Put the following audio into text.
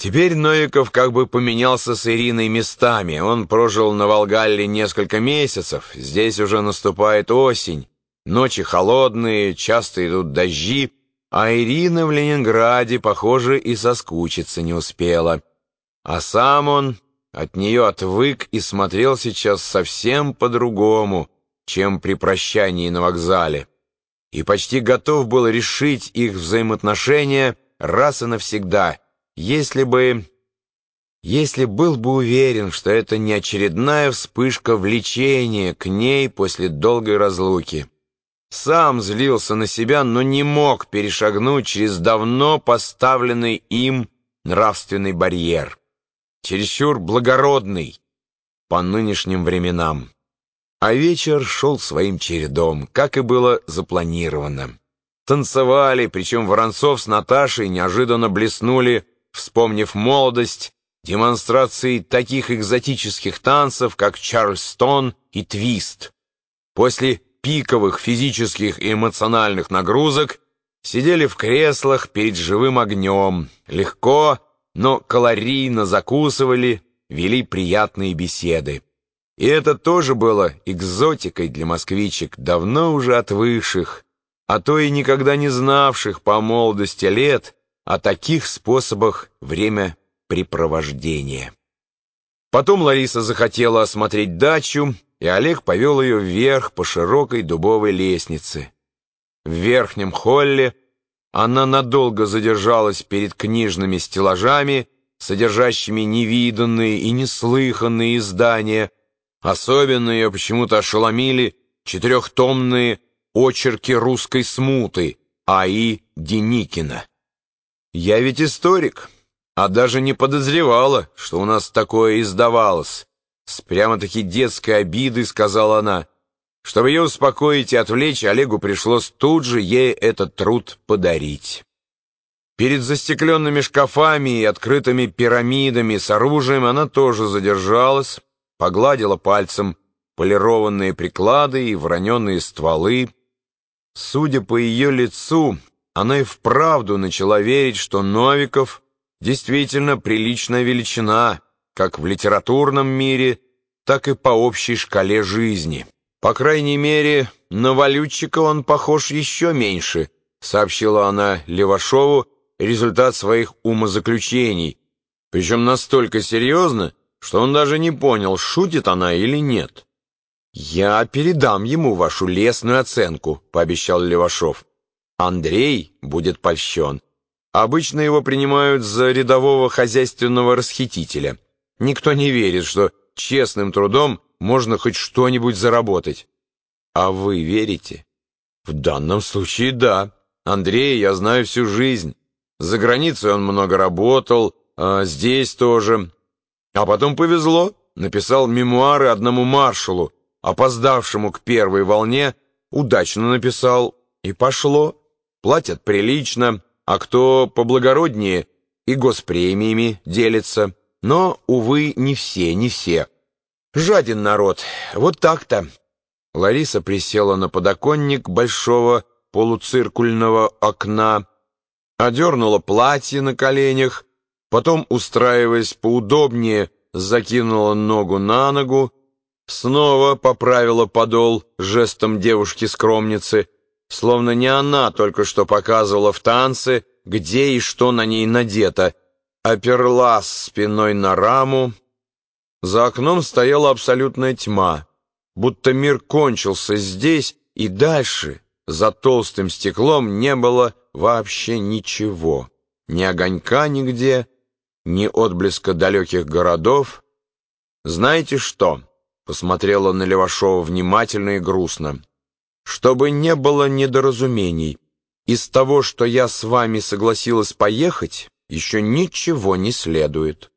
Теперь Новиков как бы поменялся с Ириной местами. Он прожил на Волгалле несколько месяцев. Здесь уже наступает осень. Ночи холодные, часто идут дожди, а Ирина в Ленинграде, похоже, и соскучиться не успела. А сам он от нее отвык и смотрел сейчас совсем по-другому, чем при прощании на вокзале. И почти готов был решить их взаимоотношения раз и навсегда — если бы... Если был бы уверен, что это не очередная вспышка влечения к ней после долгой разлуки. Сам злился на себя, но не мог перешагнуть через давно поставленный им нравственный барьер. Чересчур благородный по нынешним временам. А вечер шел своим чередом, как и было запланировано. Танцевали, причем Воронцов с Наташей неожиданно блеснули вспомнив молодость, демонстрации таких экзотических танцев, как Чарльстон и Твист. После пиковых физических и эмоциональных нагрузок сидели в креслах перед живым огнем, легко, но калорийно закусывали, вели приятные беседы. И это тоже было экзотикой для москвичек, давно уже отвыкших, а то и никогда не знавших по молодости лет, о таких способах времяпрепровождения. Потом Лариса захотела осмотреть дачу, и Олег повел ее вверх по широкой дубовой лестнице. В верхнем холле она надолго задержалась перед книжными стеллажами, содержащими невиданные и неслыханные издания. Особенно ее почему-то ошеломили четырехтомные очерки русской смуты А.И. Деникина. Я ведь историк, а даже не подозревала, что у нас такое издавалось. С прямо-таки детской обидой сказала она. Чтобы ее успокоить и отвлечь, Олегу пришлось тут же ей этот труд подарить. Перед застекленными шкафами и открытыми пирамидами с оружием она тоже задержалась, погладила пальцем полированные приклады и вороненные стволы. Судя по ее лицу, она и вправду начала верить, что Новиков действительно приличная величина, как в литературном мире, так и по общей шкале жизни. По крайней мере, на валютчика он похож еще меньше, сообщила она Левашову результат своих умозаключений, причем настолько серьезно, что он даже не понял, шутит она или нет. «Я передам ему вашу лестную оценку», — пообещал Левашов. Андрей будет польщен. Обычно его принимают за рядового хозяйственного расхитителя. Никто не верит, что честным трудом можно хоть что-нибудь заработать. А вы верите? В данном случае да. Андрея я знаю всю жизнь. За границей он много работал, а здесь тоже. А потом повезло. Написал мемуары одному маршалу, опоздавшему к первой волне, удачно написал, и пошло платят прилично, а кто поблагороднее и госпремиями делится. Но, увы, не все, не все. Жаден народ, вот так-то. Лариса присела на подоконник большого полуциркульного окна, одернула платье на коленях, потом, устраиваясь поудобнее, закинула ногу на ногу, снова поправила подол жестом девушки-скромницы — словно не она только что показывала в танце, где и что на ней надето, оперлась спиной на раму. За окном стояла абсолютная тьма, будто мир кончился здесь, и дальше, за толстым стеклом, не было вообще ничего. Ни огонька нигде, ни отблеска далеких городов. «Знаете что?» — посмотрела на Левашова внимательно и грустно. Чтобы не было недоразумений, из того, что я с вами согласилась поехать, еще ничего не следует.